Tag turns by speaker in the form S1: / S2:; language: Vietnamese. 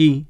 S1: khi